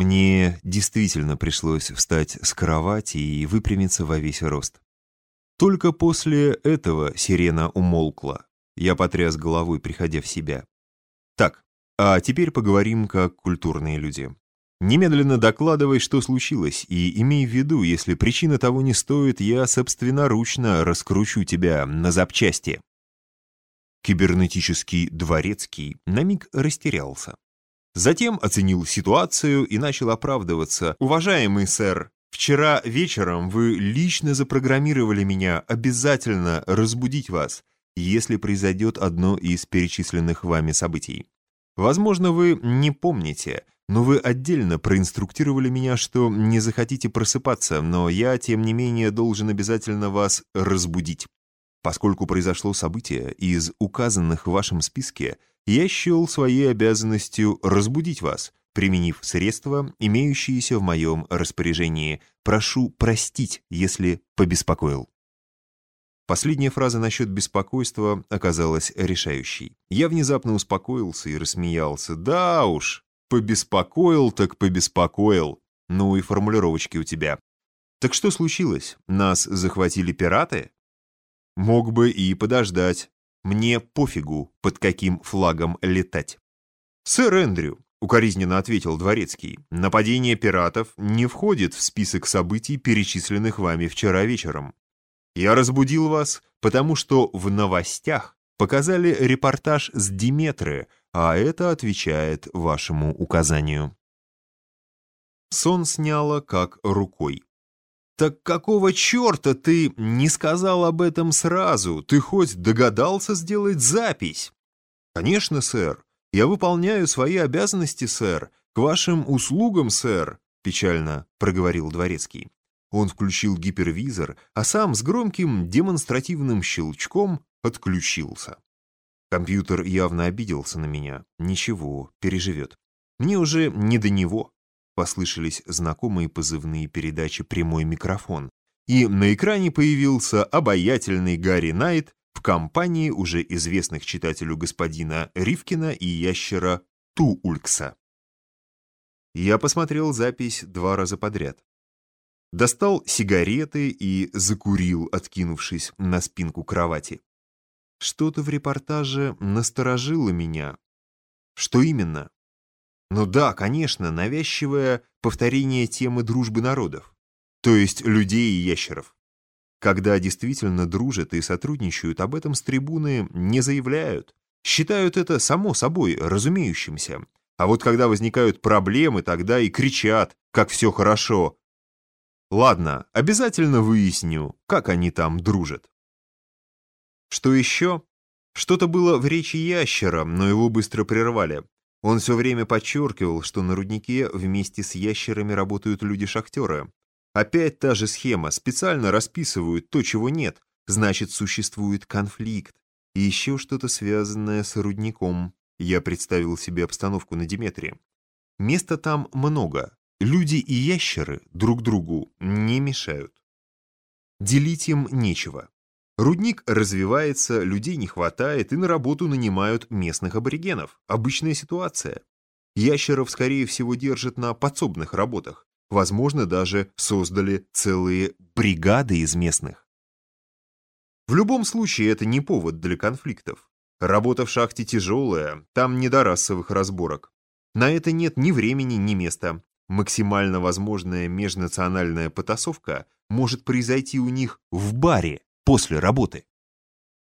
Мне действительно пришлось встать с кровати и выпрямиться во весь рост. Только после этого сирена умолкла. Я потряс головой, приходя в себя. Так, а теперь поговорим как культурные люди. Немедленно докладывай, что случилось, и имей в виду, если причина того не стоит, я собственноручно раскручу тебя на запчасти. Кибернетический дворецкий на миг растерялся. Затем оценил ситуацию и начал оправдываться. «Уважаемый сэр, вчера вечером вы лично запрограммировали меня обязательно разбудить вас, если произойдет одно из перечисленных вами событий. Возможно, вы не помните, но вы отдельно проинструктировали меня, что не захотите просыпаться, но я, тем не менее, должен обязательно вас разбудить. Поскольку произошло событие из указанных в вашем списке, я счел своей обязанностью разбудить вас, применив средства, имеющиеся в моем распоряжении. Прошу простить, если побеспокоил. Последняя фраза насчет беспокойства оказалась решающей. Я внезапно успокоился и рассмеялся. «Да уж, побеспокоил так побеспокоил. Ну и формулировочки у тебя. Так что случилось? Нас захватили пираты?» «Мог бы и подождать. Мне пофигу, под каким флагом летать. «Сэр Эндрю», — укоризненно ответил Дворецкий, «нападение пиратов не входит в список событий, перечисленных вами вчера вечером. Я разбудил вас, потому что в новостях показали репортаж с Диметры, а это отвечает вашему указанию». Сон сняло как рукой. «Так какого черта ты не сказал об этом сразу? Ты хоть догадался сделать запись?» «Конечно, сэр. Я выполняю свои обязанности, сэр. К вашим услугам, сэр», — печально проговорил Дворецкий. Он включил гипервизор, а сам с громким демонстративным щелчком отключился. Компьютер явно обиделся на меня. Ничего, переживет. Мне уже не до него послышались знакомые позывные передачи «Прямой микрофон», и на экране появился обаятельный Гарри Найт в компании уже известных читателю господина Ривкина и ящера Туулькса. Я посмотрел запись два раза подряд. Достал сигареты и закурил, откинувшись на спинку кровати. Что-то в репортаже насторожило меня. Что именно? Ну да, конечно, навязчивое повторение темы дружбы народов, то есть людей и ящеров. Когда действительно дружат и сотрудничают, об этом с трибуны не заявляют, считают это само собой разумеющимся. А вот когда возникают проблемы, тогда и кричат, как все хорошо. Ладно, обязательно выясню, как они там дружат. Что еще? Что-то было в речи ящера, но его быстро прервали. Он все время подчеркивал, что на руднике вместе с ящерами работают люди-шахтеры. Опять та же схема, специально расписывают то, чего нет, значит, существует конфликт. И еще что-то связанное с рудником. Я представил себе обстановку на Диметре. Места там много. Люди и ящеры друг другу не мешают. Делить им нечего. Рудник развивается, людей не хватает и на работу нанимают местных аборигенов. Обычная ситуация. Ящеров, скорее всего, держат на подсобных работах. Возможно, даже создали целые бригады из местных. В любом случае, это не повод для конфликтов. Работа в шахте тяжелая, там не до расовых разборок. На это нет ни времени, ни места. Максимально возможная межнациональная потасовка может произойти у них в баре после работы.